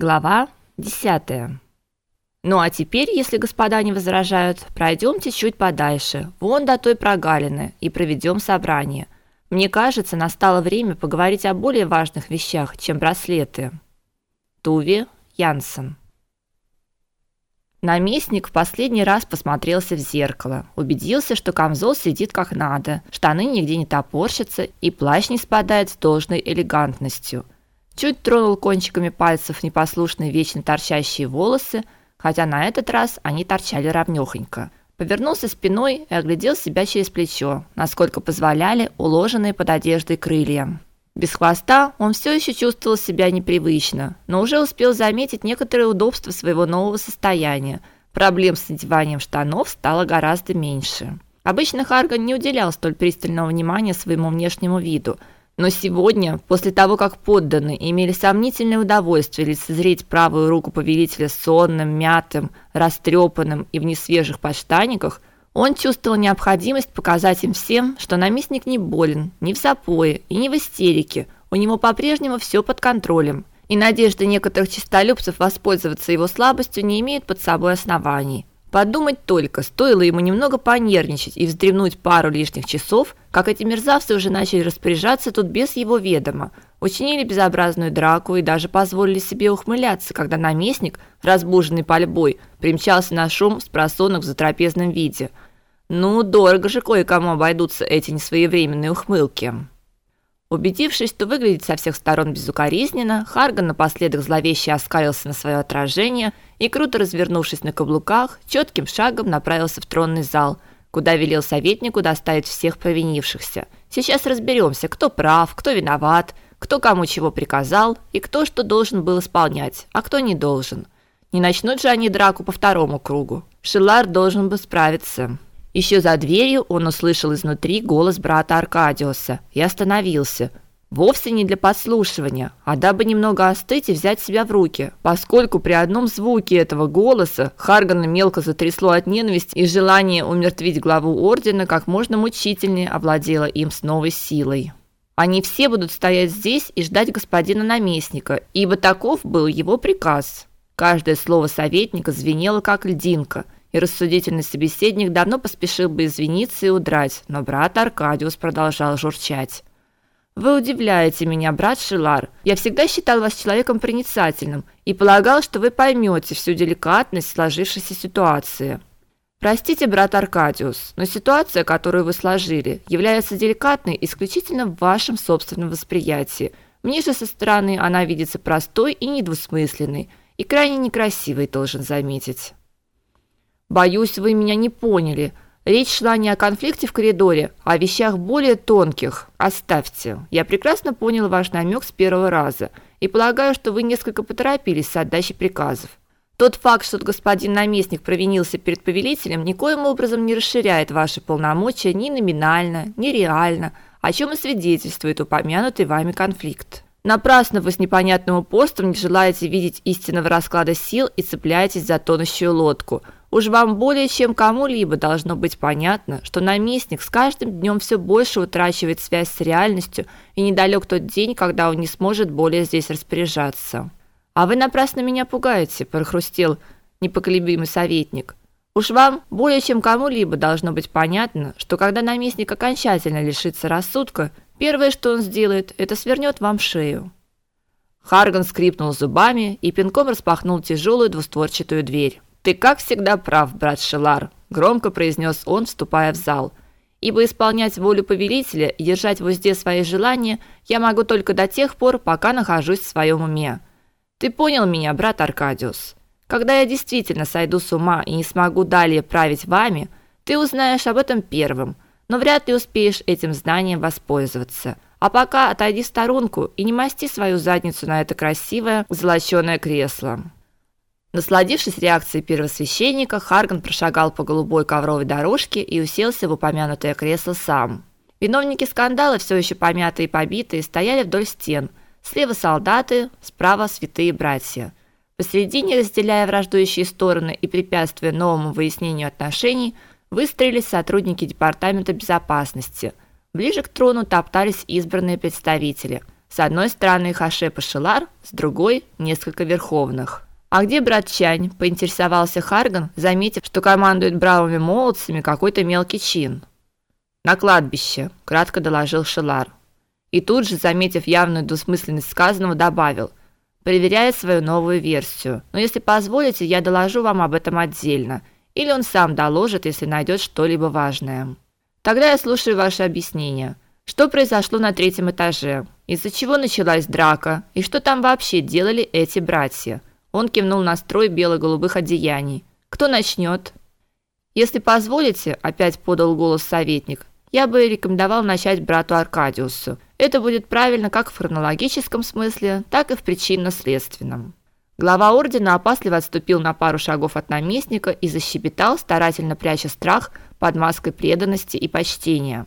Глава 10. Ну а теперь, если господа не возражают, пройдемте чуть подальше, вон до той прогалины, и проведем собрание. Мне кажется, настало время поговорить о более важных вещах, чем браслеты. Туви Янсен. Наместник в последний раз посмотрелся в зеркало, убедился, что камзол сидит как надо, штаны нигде не топорщатся и плащ не спадает с должной элегантностью – чуть тронул кончиками пальцев непослушные вечно торчащие волосы, хотя на этот раз они торчали ровнёхонько. Повернулся спиной и оглядел себя через плечо, насколько позволяли уложенные под одеждой крылья. Без хвоста он все еще чувствовал себя непривычно, но уже успел заметить некоторые удобства своего нового состояния. Проблем с надеванием штанов стало гораздо меньше. Обычно Харган не уделял столь пристального внимания своему внешнему виду – но сегодня, после того, как подданные имели сомнительное удовольствие лицезреть правую руку повелителя сонным, мятым, растрепанным и в несвежих подштаниках, он чувствовал необходимость показать им всем, что наместник не болен, не в запое и не в истерике. У него по-прежнему все под контролем, и надежды некоторых честолюбцев воспользоваться его слабостью не имеют под собой оснований. Подумать только, стоило ему немного понервничать и вздремнуть пару лишних часов, как эти мерзавцы уже начали распоряжаться тут без его ведома, учинили безобразную драку и даже позволили себе ухмыляться, когда наместник, разбуженный пальбой, примчался на шум с просонок в затрапезном виде. Ну, дорого же кое-кому обойдутся эти несвоевременные ухмылки. Убедившись, что выглядит со всех сторон безукоризненно, Харган напоследок зловеще оскалился на свое отражение и, круто развернувшись на каблуках, четким шагом направился в тронный зал, куда велел советнику доставить всех провинившихся. Сейчас разберемся, кто прав, кто виноват, кто кому чего приказал и кто что должен был исполнять, а кто не должен. Не начнут же они драку по второму кругу. Шилар должен бы справиться. Еще за дверью он услышал изнутри голос брата Аркадиуса и остановился. Вовсе не для подслушивания, а дабы немного остыть и взять себя в руки, поскольку при одном звуке этого голоса Харгана мелко затрясло от ненависти и желание умертвить главу ордена как можно мучительнее овладело им с новой силой. Они все будут стоять здесь и ждать господина наместника, ибо таков был его приказ. Каждое слово советника звенело как льдинка – и рассудительный собеседник давно поспешил бы извиниться и удрать, но брат Аркадиус продолжал журчать. Вы удивляете меня, брат Шилар. Я всегда считал вас человеком проницательным и полагал, что вы поймете всю деликатность сложившейся ситуации. Простите, брат Аркадиус, но ситуация, которую вы сложили, является деликатной исключительно в вашем собственном восприятии. Мне же со стороны она видится простой и недвусмысленной, и крайне некрасивой, должен заметить. Боюсь, вы меня не поняли. Речь шла не о конфликте в коридоре, а о вещах более тонких. Оставьте. Я прекрасно понял ваш намек с первого раза и полагаю, что вы несколько поторопились с отдачей приказов. Тот факт, что господин наместник провинился перед повелителем, никоим образом не расширяет ваши полномочия ни номинально, ни реально, о чем и свидетельствует упомянутый вами конфликт. Напрасно вы с непонятным упорством не желаете видеть истинного расклада сил и цепляетесь за тонущую лодку – Уж вам более чем кому-либо должно быть понятно, что наместник с каждым днем все больше утрачивает связь с реальностью, и недалек тот день, когда он не сможет более здесь распоряжаться. А вы напрасно меня пугаете, прохрустел непоколебимый советник. Уж вам более чем кому-либо должно быть понятно, что когда наместник окончательно лишится рассудка, первое, что он сделает, это свернет вам шею. Харган скрипнул зубами и пинком распахнул тяжелую двустворчатую дверь. Ты как всегда прав, брат Шелар, громко произнес он, вступая в зал. Ибо исполнять волю повелителя и держать в узде свои желания я могу только до тех пор, пока нахожусь в своем уме. Ты понял меня, брат Аркадиус? Когда я действительно сойду с ума и не смогу далее править вами, ты узнаешь об этом первым, но вряд ли успеешь этим знанием воспользоваться. А пока отойди в сторонку и не масти свою задницу на это красивое золочёное кресло. Насладившись реакцией первосвященника, Харган прошагал по голубой ковровой дорожке и уселся в упомянутое кресло сам. Виновники скандала, все еще помятые и побитые, стояли вдоль стен. Слева солдаты, справа святые братья. Посередине, разделяя враждующие стороны и препятствуя новому выяснению отношений, выстроились сотрудники департамента безопасности. Ближе к трону топтались избранные представители. С одной стороны Хашеп Шилар, с другой несколько верховных. А где брат Чань? поинтересовался Харган, заметив, что командует бравыми молодцами какой-то мелкий чин. На кладбище, кратко доложил Шилар. И тут же, заметив явную двусмысленность сказанного, добавил: проверяет свою новую версию. Но если позволите, я доложу вам об этом отдельно, или он сам доложит, если найдет что-либо важное. Тогда я слушаю ваше объяснение. Что произошло на третьем этаже? Из-за чего началась драка? И что там вообще делали эти братья? Он кивнул на строй бело-голубых одеяний. Кто начнет? Если позволите, опять подал голос советник. Я бы рекомендовал начать брату Аркадиусу. Это будет правильно как в хронологическом смысле, так и в причинно-следственном. Глава ордена опасливо отступил на пару шагов от наместника и защебетал, старательно пряча страх под маской преданности и почтения.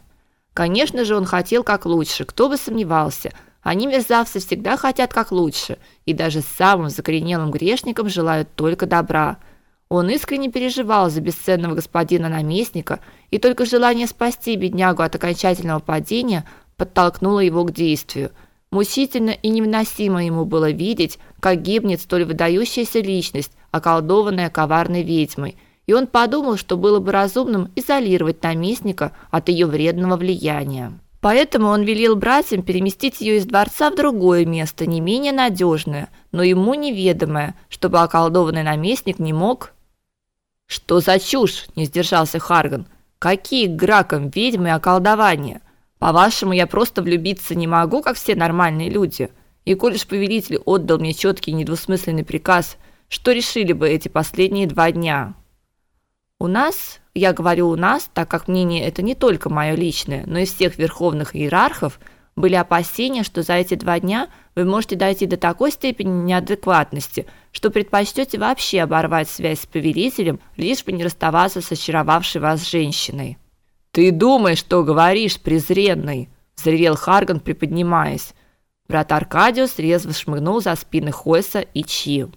Конечно же, он хотел как лучше, кто бы сомневался. Они мерзавцы всегда хотят как лучше, и даже самым закоренелым грешникам желают только добра. Он искренне переживал за бесценного господина наместника, и только желание спасти беднягу от окончательного падения подтолкнуло его к действию. Мучительно и невыносимо ему было видеть, как гибнет столь выдающаяся личность, околдованная коварной ведьмой – и он подумал, что было бы разумным изолировать наместника от ее вредного влияния. Поэтому он велел братьям переместить ее из дворца в другое место, не менее надежное, но ему неведомое, чтобы околдованный наместник не мог Что за чушь, не сдержался Харган. Какие к гракам ведьмы околдования? По-вашему, я просто влюбиться не могу, как все нормальные люди. И коль уж повелитель отдал мне четкий недвусмысленный приказ, что решили бы эти последние два дня? У нас, я говорю у нас, так как мнение это не только мое личное, но и всех верховных иерархов, были опасения, что за эти два дня вы можете дойти до такой степени неадекватности, что предпочтете вообще оборвать связь с повелителем, лишь бы не расставаться с очаровавшей вас женщиной. Ты думаешь, что говоришь, презренный, взревел Харган, приподнимаясь. Брат Аркадиус резво шмыгнул за спины Хойса и Чи.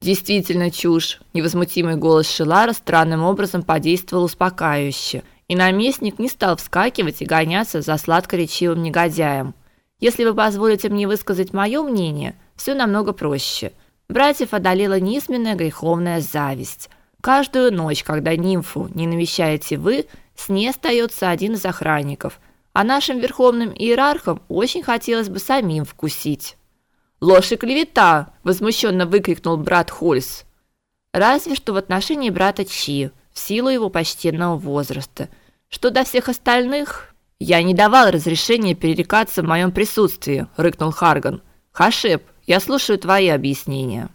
Действительно чушь. Невозмутимый голос Шилара странным образом подействовал успокаивающе, и наместник не стал вскакивать и гоняться за сладкоречивым негодяем. Если вы позволите мне высказать мое мнение, все намного проще. Братьев одолела низменная греховная зависть. Каждую ночь, когда нимфу не навещаете вы, с ней остается один из охранников, а нашим верховным иерархам очень хотелось бы самим вкусить. Ложь и клевета, возмущенно выкрикнул брат Хольс. Разве что в отношении брата Чи, в силу его почтенного возраста. Что до всех остальных, я не давал разрешения перерекаться в моем присутствии, рыкнул Харган. Хашеп, я слушаю твои объяснения.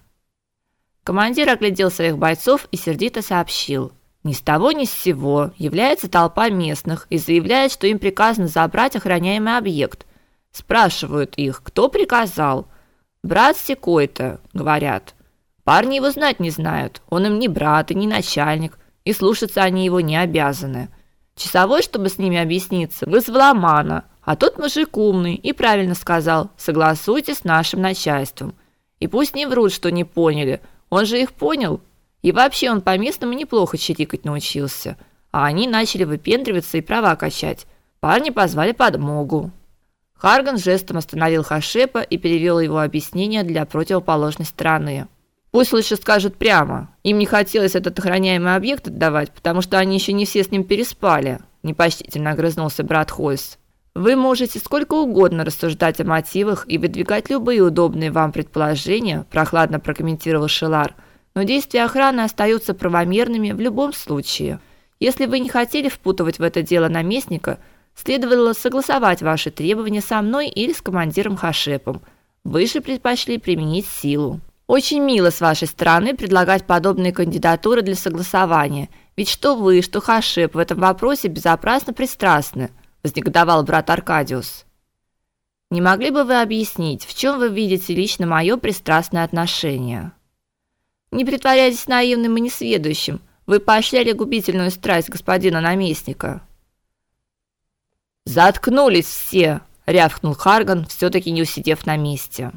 Командир оглядел своих бойцов и сердито сообщил: ни с того ни с сего является толпа местных и заявляет, что им приказано забрать охраняемый объект. Спрашивают их, кто приказал. Брат секой-то, говорят. Парни его знать не знают. Он им не брат и не начальник, и слушаться они его не обязаны. Часовой, чтобы с ними объясниться, вызвал Амана, а тот мужик умный и правильно сказал: "Согласуйте с нашим начальством". И пусть не врут, что не поняли. Он же их понял. И вообще он по-местному неплохо чирикать научился. А они начали выпендриваться и права качать. Парни позвали подмогу. Харган жестом остановил Хашепа и перевел его объяснение для противоположной стороны. Пусть лучше скажут прямо. Им не хотелось этот охраняемый объект отдавать, потому что они еще не все с ним переспали, непочтительно огрызнулся брат Хойс. Вы можете сколько угодно рассуждать о мотивах и выдвигать любые удобные вам предположения, прохладно прокомментировал Шелар. Но действия охраны остаются правомерными в любом случае. Если вы не хотели впутывать в это дело наместника, Следовало согласовать ваши требования со мной или с командиром Хашепом. Вы же предпочли применить силу. Очень мило с вашей стороны предлагать подобные кандидатуры для согласования. Ведь что вы, что Хашеп в этом вопросе безопасно пристрастны, вознегодовал брат Аркадиус. Не могли бы вы объяснить, в чем вы видите лично мое пристрастное отношение? Не притворяйтесь наивным и несведущим. Вы поощряли губительную страсть господина наместника. Заткнулись все, рявкнул Харган, все таки не усидев на месте.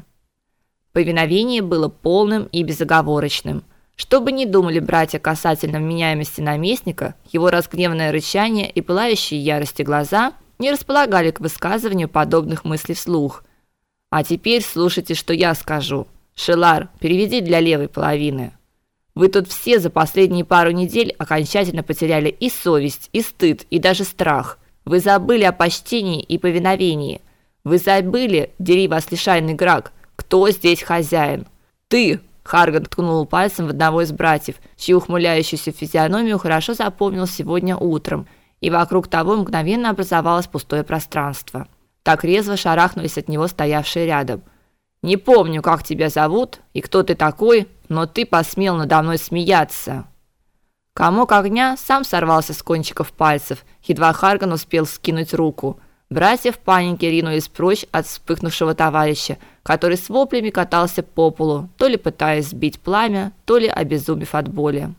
Повиновение было полным и безоговорочным. Что бы ни думали братья касательно вменяемости наместника, его разгневанное рычание и пылающие ярости глаза не располагали к высказыванию подобных мыслей вслух. А теперь слушайте, что я скажу. Шелар, переведи для левой половины. Вы тут все за последние пару недель окончательно потеряли и совесть, и стыд, и даже страх. Вы забыли о почтении и повиновении. Вы забыли, дери вас лишайный грак, кто здесь хозяин? Ты, Харган ткнул пальцем в одного из братьев, чью ухмыляющуюся физиономию хорошо запомнил сегодня утром, и вокруг того мгновенно образовалось пустое пространство так резво шарахнулись от него стоявшие рядом. Не помню, как тебя зовут и кто ты такой, но ты посмел надо мной смеяться. Комок огня сам сорвался с кончиков пальцев, едва Харган успел скинуть руку. Братья в панике ринулись прочь от вспыхнувшего товарища, который с воплями катался по полу, то ли пытаясь сбить пламя, то ли обезумев от боли.